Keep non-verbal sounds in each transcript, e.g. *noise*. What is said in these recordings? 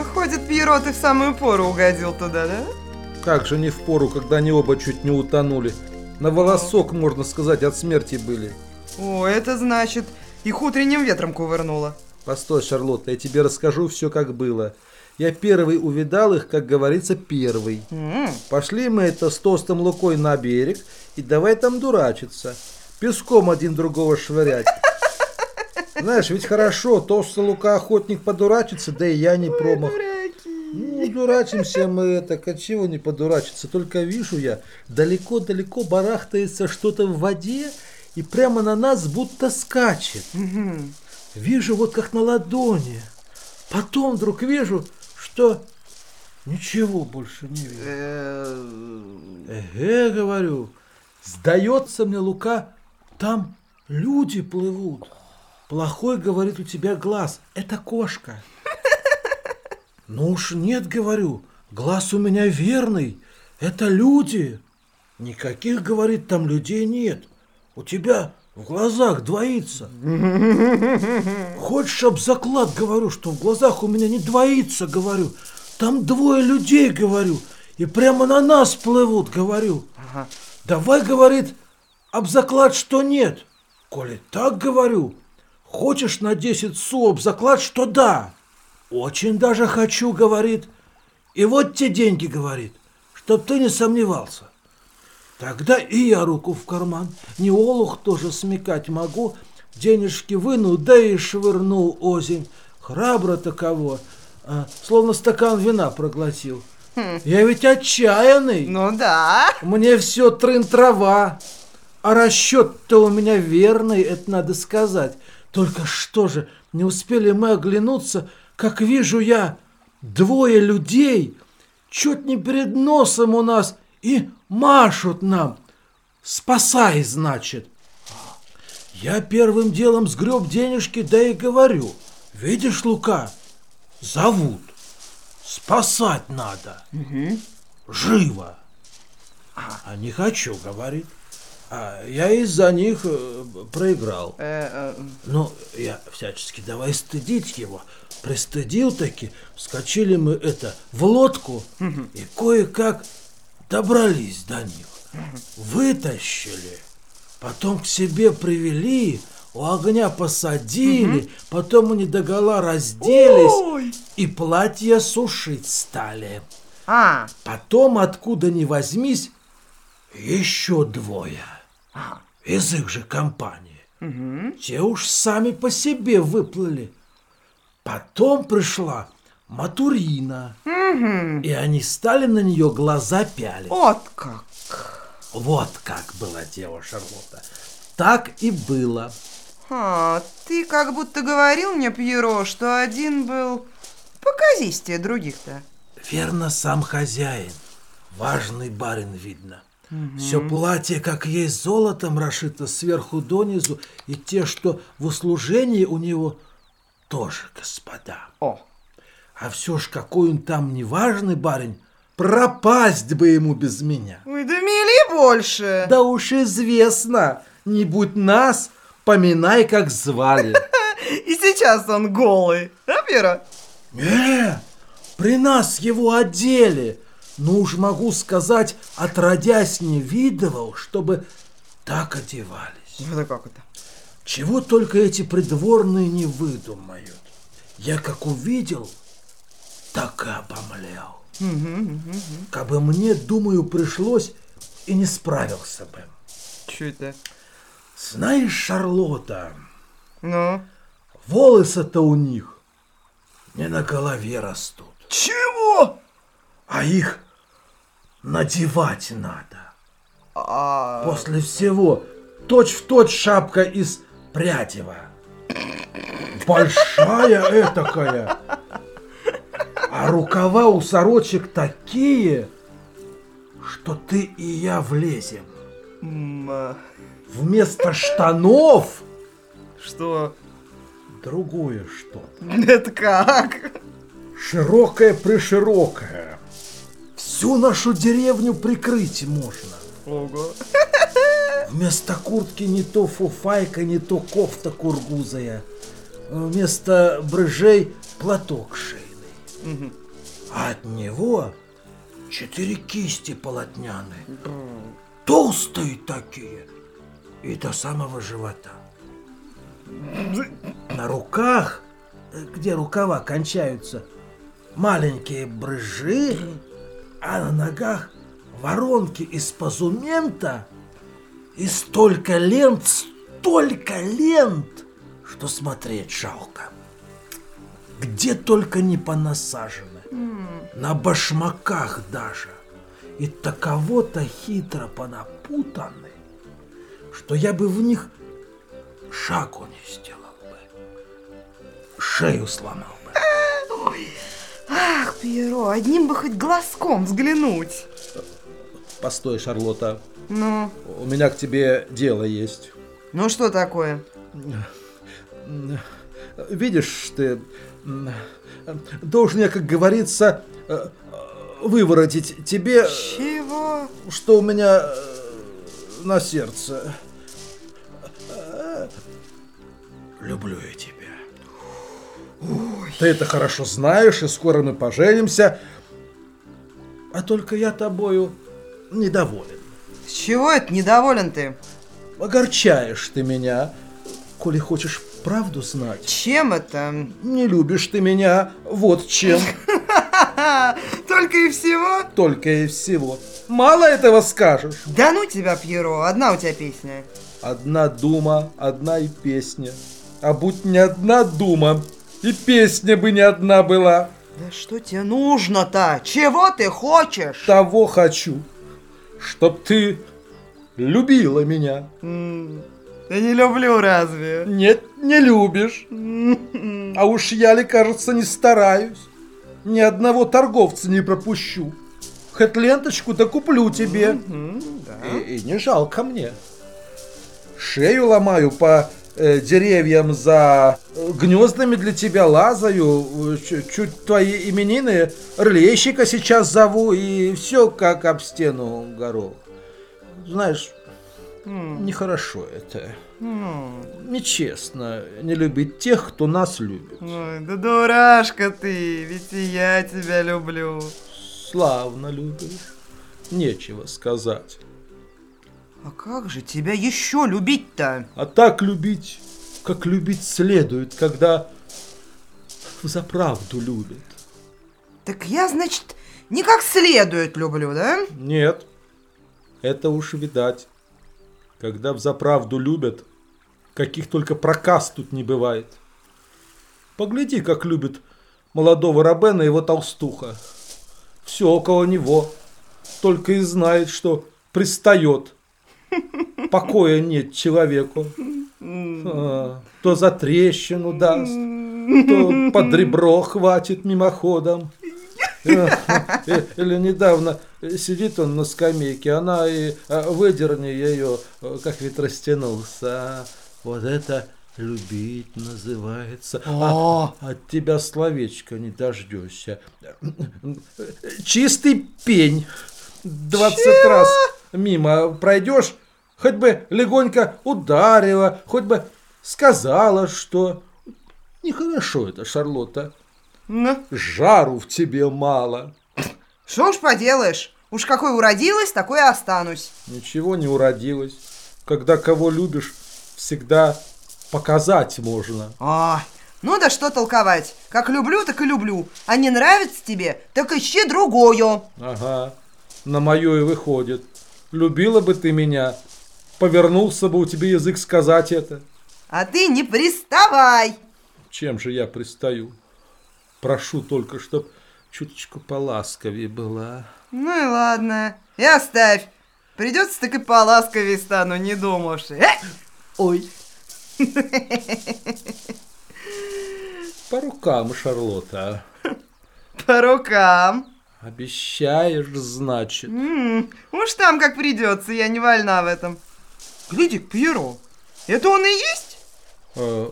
Выходит, Пьеро, ты в самую пору угодил туда, да? Как же не в пору, когда они оба чуть не утонули. На волосок, можно сказать, от смерти были. О, это значит, их утренним ветром кувырнуло. Постой, Шарлотта, я тебе расскажу все, как было. Я первый увидал их, как говорится, первый. М, Пошли мы это с тостом Лукой на берег, и давай там дурачиться. Песком один другого швырять. Знаешь, ведь хорошо, толстый Лука охотник подурачится, да и я не промах. Ну, дурачимся мы это, а чего не подурачиться. Только вижу я, далеко-далеко барахтается что-то в воде, и прямо на нас будто скачет. Вижу вот как на ладони. Потом вдруг вижу, что ничего больше не вижу. Э, Эге, говорю, сдается мне, Лука, там люди плывут. Плохой, говорит, у тебя глаз. Это кошка. *laughs* Ну уж нет, говорю, глаз у меня верный. Это люди. Никаких, говорит, там людей нет. У тебя в глазах двоится. *laughs* Хочешь об заклад, говорю, что в глазах у меня не двоится, говорю. Там двое людей, говорю, и прямо на нас плывут, говорю. Ага. Давай, говорит, об заклад, что нет. Коли так говорю, хочешь на 10 су об заклад, что да. Очень даже хочу, говорит. И вот те деньги, говорит, чтоб ты не сомневался. Тогда и я руку в карман, не олух тоже смекать могу, денежки вынул, да и швырнул озимь. Храбро таково, а, словно стакан вина проглотил. Я ведь отчаянный. Ну да. Мне все трын-трава. А расчет-то у меня верный, это надо сказать. Только что же, не успели мы оглянуться, как вижу я двое людей, чуть не перед носом у нас, и машут нам. Спасай, значит. Я первым делом сгреб денежки, да и говорю. Видишь, Лука, зовут. Спасать надо. Живо. А не хочу, говорит. А я из-за них э, проиграл. Э, э, Ну, я всячески давай стыдить его. Пристыдил таки, вскочили мы это в лодку и кое-как добрались до них. Вытащили, потом к себе привели, у огня посадили, потом они догола разделись Ой. и платья сушить стали. А, Потом, откуда ни возьмись, еще двое. Из их же компании. Те уж сами по себе выплыли. Потом пришла Матурина. И они стали на нее глаза пялить. вот как. Вот как было дело, Шарлотта. Так и было. А, ты как будто говорил мне, Пьеро, что один был показистее других-то. Верно, сам хозяин. Важный барин, видно. Все платье, как есть, золотом расшито сверху донизу, и те, что в услужении у него, тоже господа. О, А все ж какой он там неважный барин, пропасть бы ему без меня. ой, да мили больше. Да уж известно, не будь нас, поминай, как звали. *laughs* И сейчас он голый, да, Пьеро? Не, при нас его одели. Ну уж могу сказать, отродясь не видывал, чтобы так одевались. Вот как это. Чего только эти придворные не выдумают. Я как увидел, так и обомлел. Кабы мне, думаю, пришлось, и не справился бы. Че это? Знаешь, Шарлотта, Ну? волосы-то у них не на голове растут, Чего? а их надевать надо. А, После всего точь-в-точь шапка из Прядева. Большая этакая. А рукава у сорочек такие, что ты и я влезем. а, Вместо штанов что? другое что-то. Это как? Широкое-приширокое. Всю нашу деревню прикрыть можно. Ого. Вместо куртки не то фуфайка, не то кофта кургузая. Вместо брыжей платок шейный. А от него четыре кисти полотняные. Толстые такие. И до самого живота. На руках, где рукава кончаются, маленькие брыжи, а на ногах воронки из позумента и столько лент, столько лент, что смотреть жалко. Где только не понасажены. На башмаках даже. И таково-то хитро понапутаны, что я бы в них шагу не сделал бы. Шею сломал бы. Ах, Пьеро, одним бы хоть глазком взглянуть. Постой, Шарлотта. Ну, У меня к тебе дело есть. ну что такое? Видишь ты, должен я, как говорится, выворотить тебе, Чего? что у меня на сердце. Люблю я тебя. Ты это хорошо знаешь, и скоро мы поженимся. А только я тобою недоволен. С чего это недоволен ты? Огорчаешь ты меня, коли хочешь правду знать. Чем это? Не любишь ты меня, вот чем. *laughs* Только и всего? Только и всего. Мало этого скажешь. Да ну тебя, Пьеро, одна у тебя песня. Одна дума, одна и песня. А будь не одна дума, и песня бы не одна была. Да что тебе нужно-то? Чего ты хочешь? Того хочу, чтоб ты любила меня. Я не люблю разве? Нет, не любишь. А уж я ли, кажется, не стараюсь. Ни одного торговца не пропущу. Хоть ленточку-то куплю тебе. М, да. И, и не жалко мне. Шею ломаю по деревьям за э, гнездами для тебя лазаю. э, чуть, твои именины рылейщика сейчас зову и все как об стену горох. Знаешь, М, нехорошо это. м. Нечестно не любить тех, кто нас любит. Ой, да дурашка ты, ведь и я тебя люблю. Славно любишь. Нечего сказать. А как же тебя еще любить-то? А так любить, как любить следует, когда взаправду любят. Так я, значит, не как следует люблю, да? Нет, это уж видать. Когда взаправду любят, каких только проказ тут не бывает. Погляди, как любит молодого Рабена его толстуха. Все около него, только и знает, что пристает. Покоя нет человеку. А, то за трещину даст, то под ребро хватит мимоходом. Э, Или недавно сидит он на скамейке, она и а, выдерни ее, как ведь растянулся. А, Вот это любить называется. А, от тебя словечко не дождешься. Чистый пень. Двадцать раз мимо пройдешь, хоть бы легонько ударила, хоть бы сказала, что... Нехорошо это, Шарлотта. Ну, Жару в тебе мало. что уж поделаешь. Уж какой уродилась, такой и останусь. Ничего не уродилось. Когда кого любишь, всегда показать можно. Ай, ну да что толковать. Как люблю, так и люблю. А не нравится тебе, так ищи другую. Ага, на мое и выходит. Любила бы ты меня, повернулся бы у тебя язык сказать это. А ты не приставай. Чем же я пристаю? Прошу только, чтоб чуточку поласковее была. Ну и ладно. И оставь. Придется, так и поласковее стану, не думавши. Э! Ой. По рукам, Шарлотта. По рукам. Обещаешь, значит. М, уж там как придется, я не вольна в этом. Гляди, Пьеро, это он и есть? Э,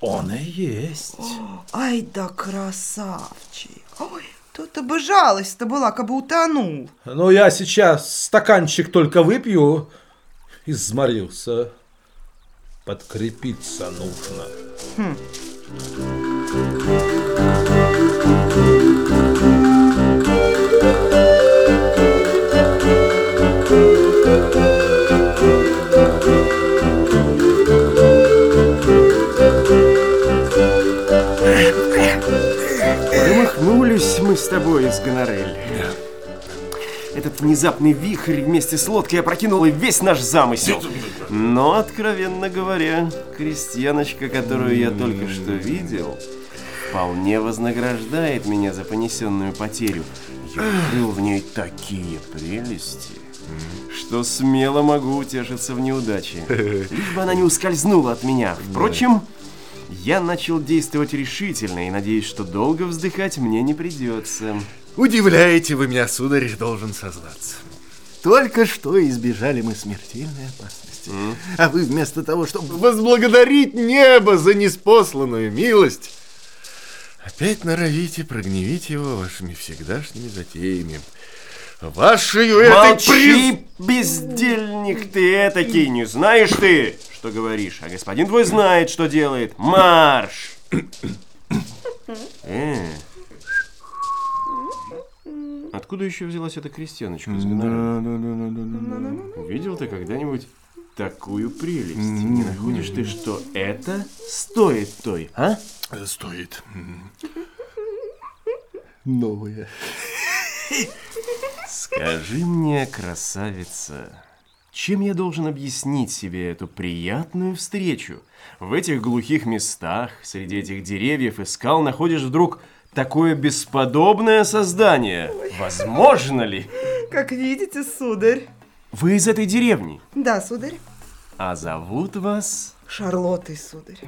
Он и есть. Ай да красавчик. Ой, то-то бы жалость-то была, как бы утонул. Ну, я сейчас стаканчик только выпью. Изморился. Подкрепиться нужно. Хм. Внезапный вихрь вместе с лодкой опрокинул и весь наш замысел. Но, откровенно говоря, крестьяночка, которую я только что видел, вполне вознаграждает меня за понесенную потерю. Я открыл в ней такие прелести, что смело могу утешиться в неудаче. Лишь бы она не ускользнула от меня. Впрочем, я начал действовать решительно и надеюсь, что долго вздыхать мне не придется. Удивляете вы меня, сударь, должен сознаться. Только что избежали мы смертельной опасности. А вы вместо того, чтобы возблагодарить небо за неспосланную милость, опять норовите прогневить его вашими всегдашними затеями. Вашей этой. Молчи, бездельник ты этакий, не знаешь ты, что говоришь, а господин твой знает, что делает. Марш! *coughs* Э. Откуда еще взялась эта крестьяночка из Гоноры? Увидел ты когда-нибудь такую прелесть? Не находишь ты, что это стоит той, а? Стоит. Новая. Скажи мне, красавица, чем я должен объяснить себе эту приятную встречу? В этих глухих местах, среди этих деревьев и скал, находишь вдруг такое бесподобное создание. Возможно ли? Как видите, сударь. Вы из этой деревни, Да, сударь. а зовут вас... Шарлоттой, сударь.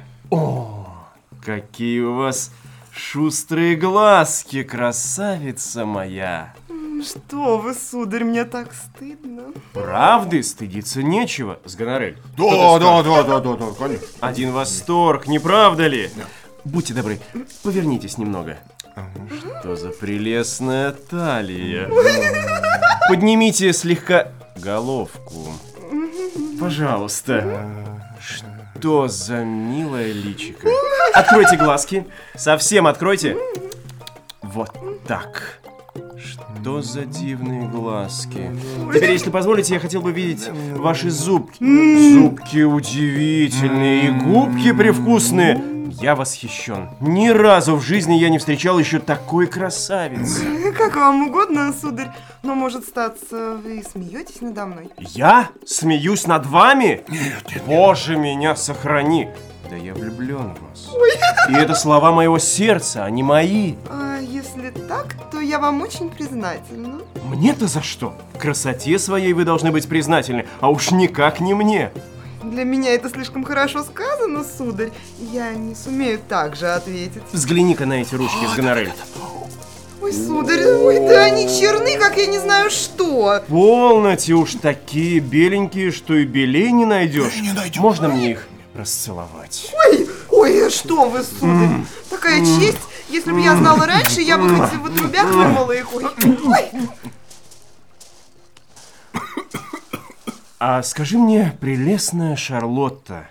Какие у вас шустрые глазки, красавица моя. Что вы, сударь, мне так стыдно. Правды стыдиться нечего, Сгонорель. Да, да, да, да, да, да, конечно. Один восторг, не правда ли? Будьте добры, повернитесь немного. Что за прелестная талия. *laughs* Поднимите слегка головку. Пожалуйста. Что за милое личико. Откройте глазки. Совсем откройте. Вот так. Что за дивные глазки. Теперь, если позволите, я хотел бы видеть ваши зубки. Зубки удивительные и губки привкусные. Я восхищен. Ни разу в жизни я не встречал еще такой красавицы. *laughs* Как вам угодно, сударь, но может статься, вы смеетесь надо мной. Я смеюсь над вами? Нет, Боже, меня сохрани. Да я влюблен в вас. И это слова моего сердца, а не мои. А если так, то я вам очень признательна. Мне-то за что? Красоте своей вы должны быть признательны, а уж никак не мне. Для меня это слишком хорошо сказано, сударь. Я не сумею так же ответить. Взгляни-ка на эти ручки с гонорель. Ой, сударь, ой, да они черны, как я не знаю что. Полноте уж такие беленькие, что и белей не найдешь. Можно мне их расцеловать? Ой, ой, что вы, сударь. Такая честь. Если бы я знала раньше, я бы хоть в отрубях вырвала их. Ой, ой. А скажи мне, прелестная Шарлотта,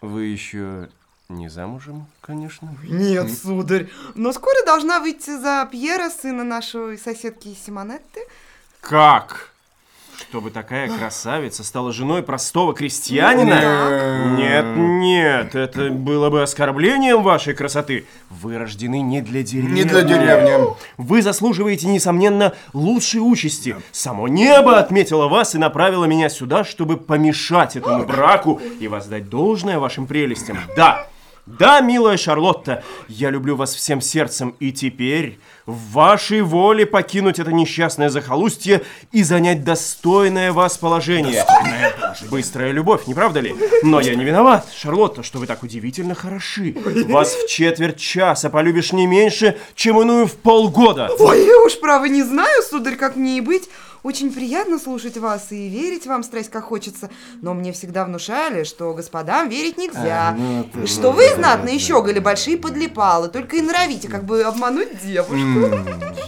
вы еще не замужем, конечно? Нет, сударь, но скоро должна выйти за Пьера, сына нашей соседки Симонетты. Как? Чтобы такая красавица стала женой простого крестьянина? Нет, нет, это было бы оскорблением вашей красоты. Вы рождены не для деревни. Не для деревни. Вы заслуживаете, несомненно, лучшей участи. Само небо отметило вас и направило меня сюда, чтобы помешать этому браку и воздать должное вашим прелестям. Да, да, милая Шарлотта, я люблю вас всем сердцем, и теперь в вашей воле покинуть это несчастное захолустье и занять достойное вас положение. Быстрая любовь, не правда ли? Но я не виноват, Шарлотта, что вы так удивительно хороши. Вас в четверть часа полюбишь не меньше, чем иную в полгода. Ой, я уж право не знаю, сударь, как мне и быть. Очень приятно слушать вас и верить вам страсть как хочется, но мне всегда внушали, что господам верить нельзя. И что вы, знатные щеголи, большие подлипалы, только и норовите как бы обмануть девушку.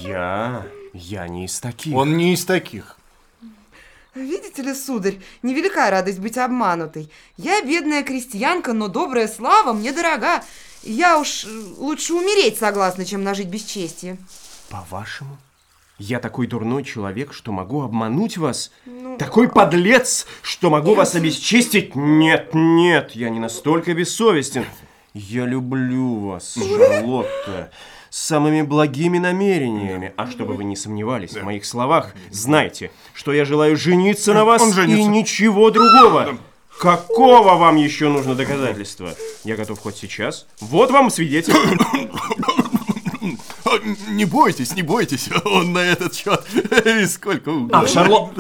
Я... я не из таких. Он не из таких. Видите ли, сударь, невелика радость быть обманутой. Я бедная крестьянка, но добрая слава мне дорога. Я уж э, лучше умереть согласна, чем нажить без чести. По-вашему? Я такой дурной человек, что могу обмануть вас? Такой подлец, что могу вас обесчестить? Нет, нет, я не настолько бессовестен. Я люблю вас, *laughs* Шарлотта. с самыми благими намерениями. А чтобы вы не сомневались в моих словах, знайте, что я желаю жениться на вас и ничего другого. Какого вам еще нужно доказательства? Я готов хоть сейчас. Вот вам свидетель. *laughs* О, Не бойтесь, не бойтесь, *laughs* он на этот счет *laughs* и сколько угодно. Ах, Шарлот...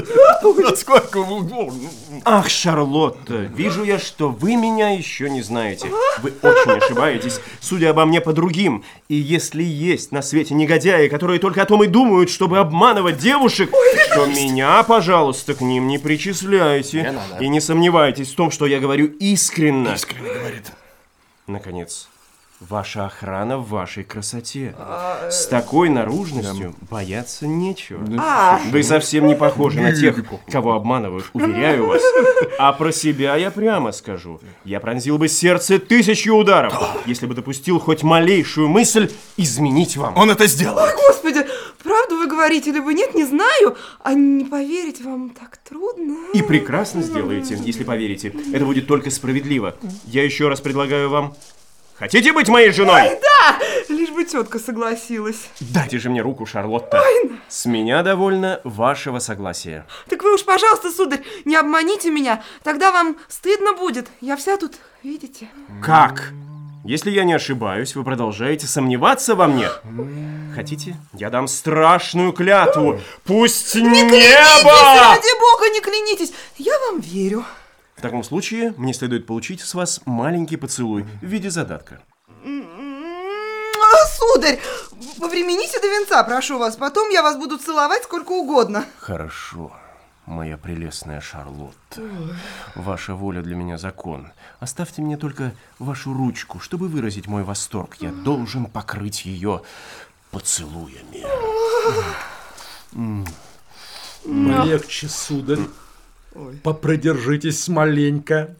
*laughs* Сколько угодно. Ах, Шарлотта, вижу я, что вы меня еще не знаете. Вы очень ошибаетесь, судя обо мне по другим. И если есть на свете негодяи, которые только о том и думают, чтобы обманывать девушек, то меня, пожалуйста, к ним не причисляйте. И не сомневайтесь в том, что я говорю искренно. Искренне говорит. Наконец, ваша охрана в вашей красоте. С такой наружностью бояться нечего. А, Вы совсем не похожи на тех, кого обманывают, уверяю вас. А про себя я прямо скажу. Я пронзил бы сердце тысячу ударов, если бы допустил хоть малейшую мысль изменить вам. Он это сделает. господи, правду вы говорите, либо нет, не знаю. А не поверить вам так трудно. И прекрасно сделаете, если поверите. Это будет только справедливо. Я еще раз предлагаю вам... Хотите быть моей женой? Лишь бы тетка согласилась. Дайте же мне руку, Шарлотта. С меня довольно вашего согласия. Так вы уж, пожалуйста, сударь, не обманите меня. Тогда вам стыдно будет. Я вся тут, видите? Как? Если я не ошибаюсь, вы продолжаете сомневаться во мне? Хотите? Я дам страшную клятву. Пусть Клянитесь, небо! ради бога, не клянитесь. Я вам верю. В таком случае мне следует получить с вас маленький поцелуй в виде задатка. А, Сударь, повремените до венца, прошу вас. Потом я вас буду целовать сколько угодно. Хорошо, моя прелестная Шарлотта. Ваша воля для меня закон. Оставьте мне только вашу ручку, чтобы выразить мой восторг. Я должен покрыть ее поцелуями. Полегче, сударь. Попродержитесь маленько.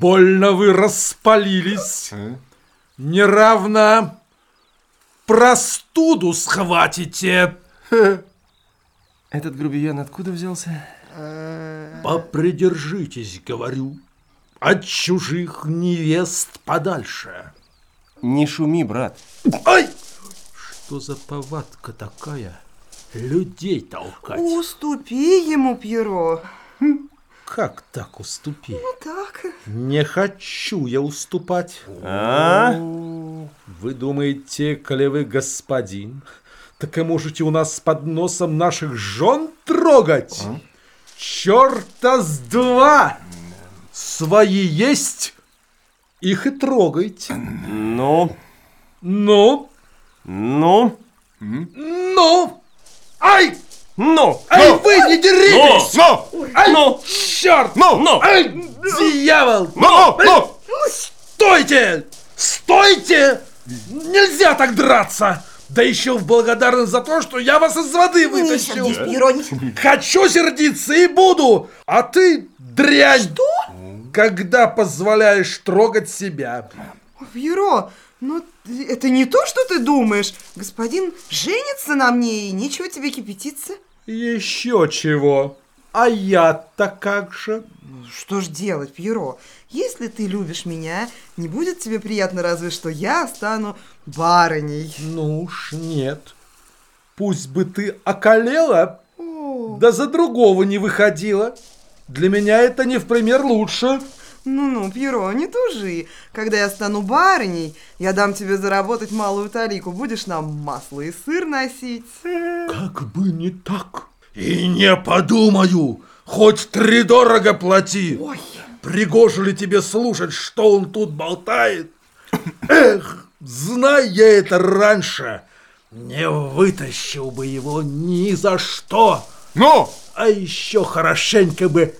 Больно вы распалились. Неравно простуду схватите. Этот грубиян откуда взялся? Попридержитесь, говорю. От чужих невест подальше. Не шуми, брат. Ай! Что за повадка такая? Людей толкать. Уступи ему, Пьеро. Как так уступить? Так. Не хочу я уступать. А? Вы думаете, коли вы господин, так и можете у нас под носом наших жен трогать? Черта с два! Свои есть, их и трогайте. Ну, Ну, ну, ну! Ай! Ну, Ай, вы не деритесь! Ну, Ай, ну, черт! ну, ну! Ай, дьявол! ну, ну. Стойте! Стойте! Нельзя так драться! Да еще в благодарность за то, что я вас из воды вытащил. Не- Хочу сердиться и буду, а ты дрянь. Что? Когда позволяешь трогать себя. Пьеро, ну это не то, что ты думаешь. Господин женится на мне, и нечего тебе кипятиться. Еще чего. А я-то как же? Что ж делать, Пьеро? Если ты любишь меня, не будет тебе приятно разве что я стану барыней. Ну уж нет. Пусть бы ты околела, О, да за другого не выходила. Для меня это не в пример лучше. Ну-ну, Пьеро, не тужи. Когда я стану барыней, я дам тебе заработать малую талику. Будешь нам масло и сыр носить. Как бы не так. И не подумаю, хоть тридорого плати. Ой, Пригоже ли тебе слушать, что он тут болтает? Эх, знай я это раньше, не вытащил бы его ни за что. Ну, А еще хорошенько бы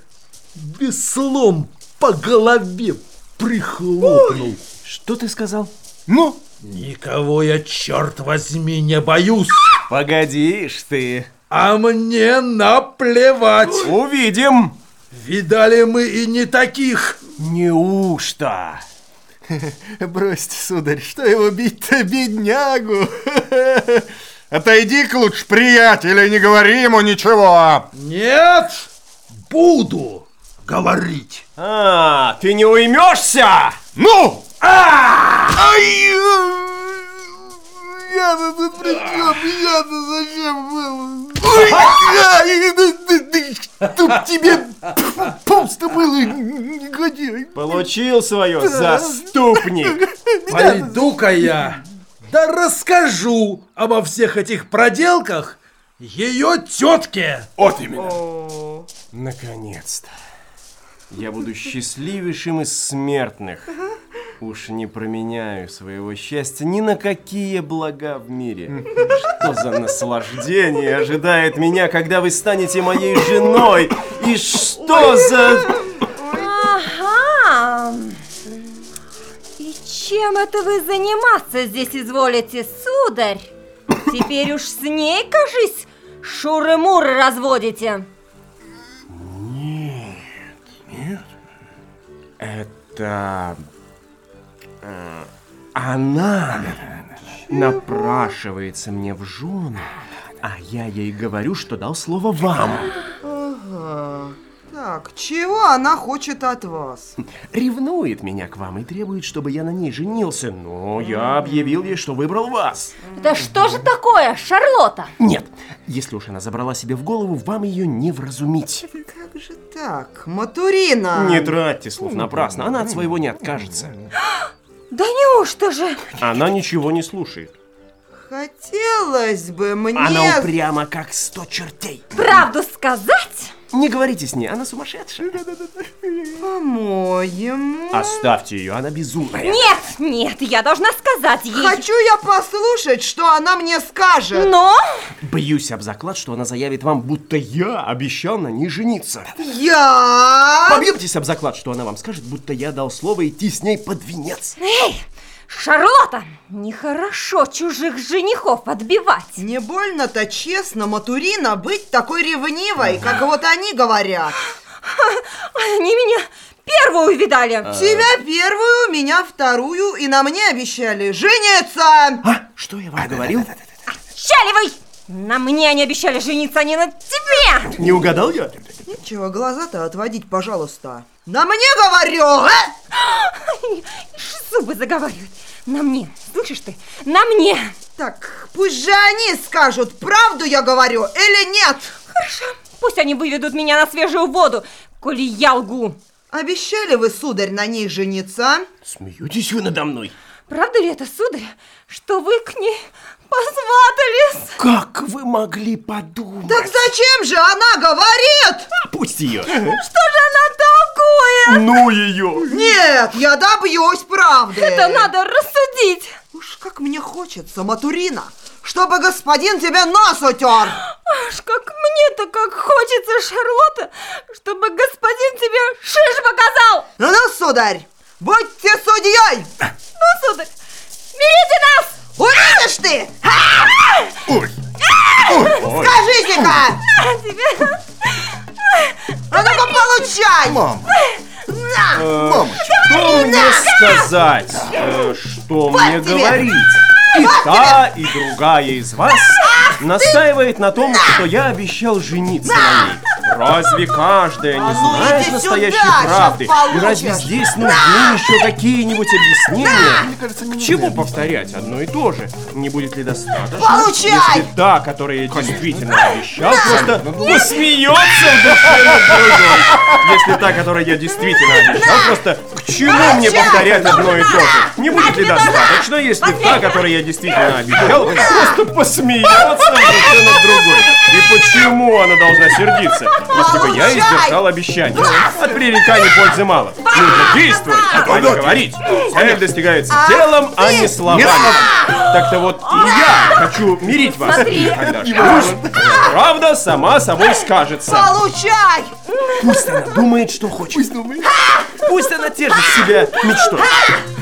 веслом по голове прихлопнул. Что ты сказал? ну. Никого я, черт возьми, не боюсь. Погодишь ты. А мне наплевать. Увидим. Видали мы и не таких. Неужто? *laughs* Бросьте, сударь, что его бить-то, беднягу? *laughs* Отойди-ка лучше, приятель, и не говори ему ничего. Нет, буду говорить. А, ты не уймешься? Ну! Ай! Я-то тут при чем? Я-то зачем был? Ой, Тут тебе пусто было, негодяй. Получил свое, заступник. Пойду-ка я, да расскажу обо всех этих проделках ее тетке. Вот именно. Наконец-то. Я буду счастливейшим из смертных. Уж не променяю своего счастья ни на какие блага в мире. Что за наслаждение ожидает меня, когда вы станете моей женой? И что за... Ага. И чем это вы заниматься здесь изволите, сударь? Теперь уж с ней, кажись, шуры-муры разводите. Это... э, Она напрашивается мне в жены, а я ей говорю, что дал слово вам. Так, чего она хочет от вас? Ревнует меня к вам и требует, чтобы я на ней женился, но я объявил ей, что выбрал вас. Да что же такое, Шарлотта? Нет, если уж она забрала себе в голову, вам ее не вразумить. Как же так? Матурина! Не тратьте слов напрасно, она от своего не откажется. *gasps* Да неужто же? Она ничего не слушает. Хотелось бы мне... Она упряма, как сто чертей. Правду сказать? Не говорите с ней, она сумасшедшая. По-моему... Оставьте ее, она безумная. Нет, нет, я должна сказать ей. Хочу я послушать, что она мне скажет. Но Боюсь об заклад, что она заявит вам, будто я обещал на ней жениться. Я... Побьетесь об заклад, что она вам скажет, будто я дал слово идти с ней под венец. Эй, Шарлотта, нехорошо чужих женихов отбивать. Не больно-то честно, Матурина, быть такой ревнивой, как вот они говорят. *laughs* Они меня первую видали. Тебя первую, меня вторую, и на мне обещали жениться. А, что я вам говорил? Щаливый! На мне они обещали жениться, а не на тебе! Не угадал я? Нечего глаза-то отводить, пожалуйста. На мне говорю! а? Зубы заговаривают. На мне, слышишь ты? На мне! Так, пусть же они скажут, правду я говорю или нет. Хорошо, пусть они выведут меня на свежую воду, коли я лгу. Обещали вы, сударь, на ней жениться? Смеетесь вы надо мной? Правда ли это, сударь, что вы к ней посватались? Как вы могли подумать? Так зачем же она говорит? Пусть ее. Что же она толкует? Ну ее. Нет, я добьюсь правды. Это надо рассудить. Уж как мне хочется, Матурина, чтобы господин тебе нос утер. Аж как мне-то как хочется, Шарлотта, чтобы господин тебе шиш показал. Ну, сударь, будьте судьей. Ну, сударь, мирите нас! Увидишь ты? Ой, Скажите-ка! А тебе... А ну-ка получай! мам, На! мамочка. Что мне сказать? Э, Что мне говорить? И та, и другая из вас настаивает на том, что я обещал жениться на ней. Разве каждая не А ну знает настоящей правды? И разве здесь нужны еще какие-нибудь объяснения? К чему повторять одно и то же? Не будет ли достаточно? Получай! Если та, которая я действительно обещал, просто посмеется в душе над другой. Если та, которой я действительно обещал, просто к чему мне повторять одно и то же? Не будет ли достаточно, если та, которой я действительно обещал, просто посмеется в душе над другой? И почему она должна сердиться, если бы я издержал обещание? От пререканий пользы мало. Нужно действовать, а не говорить. Цель достигается делом, а не словами. Так-то вот и я хочу мирить вас. Когда правда сама собой скажется. Получай! Пусть она думает, что хочет. Пусть думает. Пусть она терпит себя мечтой.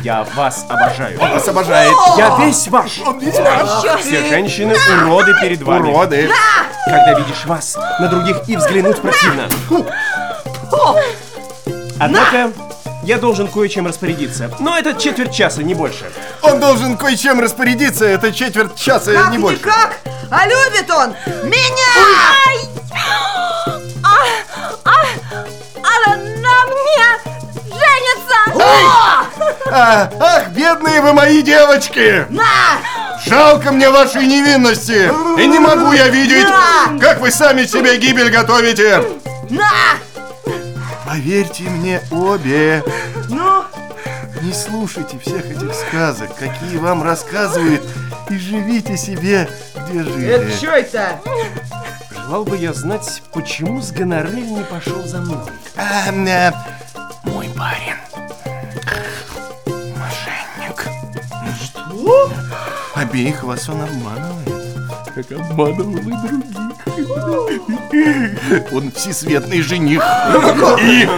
Я вас обожаю. Вас обожает. Я весь ваш. Все женщины уроды перед вами. Уроды. Когда видишь вас, на других и взглянуть противно. Однако, я должен кое-чем распорядиться. Но это четверть часа, не больше. Он должен кое-чем распорядиться. Это четверть часа, не больше. Как-никак, а любит он меня! А, а, она на мне женится! А, ах, бедные вы мои девочки! На! Жалко мне вашей невинности! И не могу я видеть, как вы сами себе гибель готовите! На! Поверьте мне обе, Ну, не слушайте всех этих сказок, какие вам рассказывают, и живите себе, где это жили. что это? Желал бы я знать, почему с Гонорель не пошел за мной. А, мой барин. Обеих вас он обманывает, как обманывал и других. Он всесветный жених. И,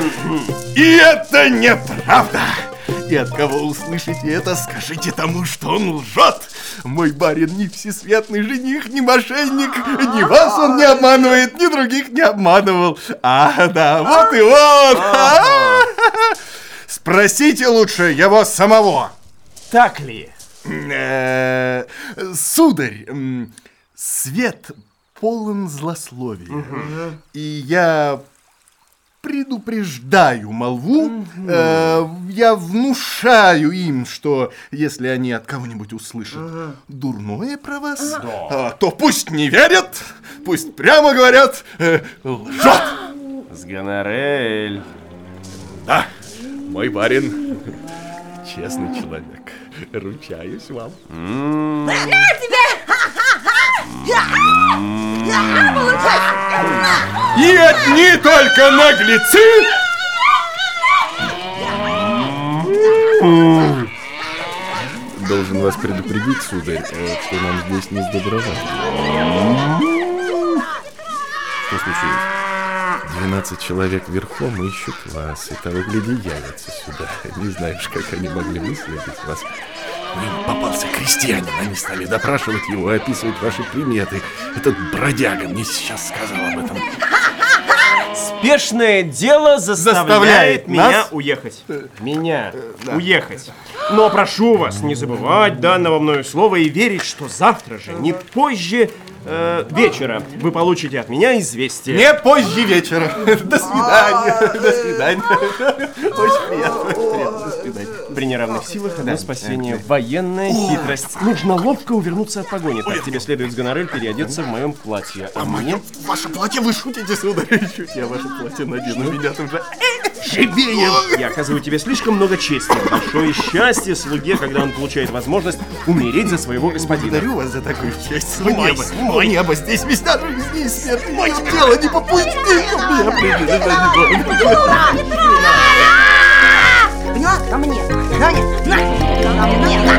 и это неправда. И от кого услышите это, скажите тому, что он лжет. Мой барин ни всесветный жених, ни мошенник, ни вас он не обманывает, ни других не обманывал. А, да, вот и вот. Спросите лучше его самого. Так ли? Э, Сударь, свет полон злословия. И я предупреждаю молву, э, я внушаю им, что если они от кого-нибудь услышат дурное про вас, а, то пусть не верят, пусть прямо говорят, э, лжет. С Гонорель. Да, мой барин честный человек. Ручаюсь вам. На тебе! И одни только наглецы Должен вас предупредить, сударь, э, что нам здесь не сдобровать. Что случилось? 12 человек верхом ищут вас, и того гляди явятся сюда. Не знаешь, как они могли выследить вас. Им попался крестьянин, они стали допрашивать его, описывать ваши приметы. Этот бродяга мне сейчас сказал об этом. Спешное дело заставляет, Заставляет меня нас? уехать. Меня уехать. Но прошу вас не забывать данного мною слова и верить, что завтра же, не позже э, вечера, вы получите от меня известие. не позже вечера. *laughs* До свидания. До свидания. Очень приятно, очень приятно. До свидания. При неравных силах одно спасение – военная хитрость. Нужно ловко увернуться от погони. Так тебе следует с гонорель переодеться в моем платье. А мне Ваше платье, вы шутите, сударь. *laughs* Я ваше платье надену, меня там уже живее. Я оказываю тебе слишком много чести. Большое счастье слуге, когда он получает возможность умереть за своего господина. Благодарю вас за такую честь. Снимай, небо, снимай. небо, здесь весна жизни и смерти. Мое дело не попусти, меня. Поняла? Ко мне! На мне! На! На мне! На!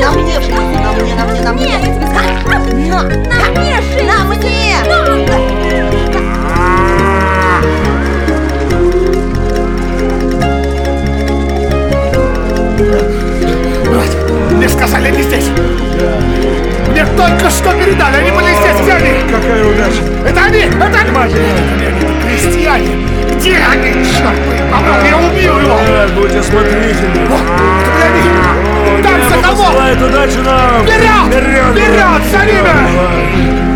На мне! На мне! На мне! На мне! На! На мне! На мне! Мне удача! Это они, это они! Они, крестьяне. Где они, черт побрал, я убью его. Будьте осмотрительны! Где они? Там за холмом! Посылает удачу нам! Вперед! Вперед! За ними!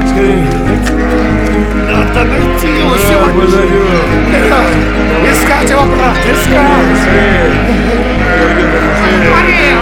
Скорее! Надо найти его сегодня! Вперед! Искать его, брат! Искать! Скорее! Мария!